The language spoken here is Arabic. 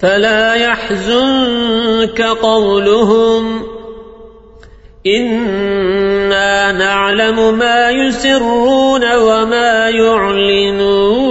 فلا يحزنك قولهم. إنا نعلم ما يسرون وما يعلنون.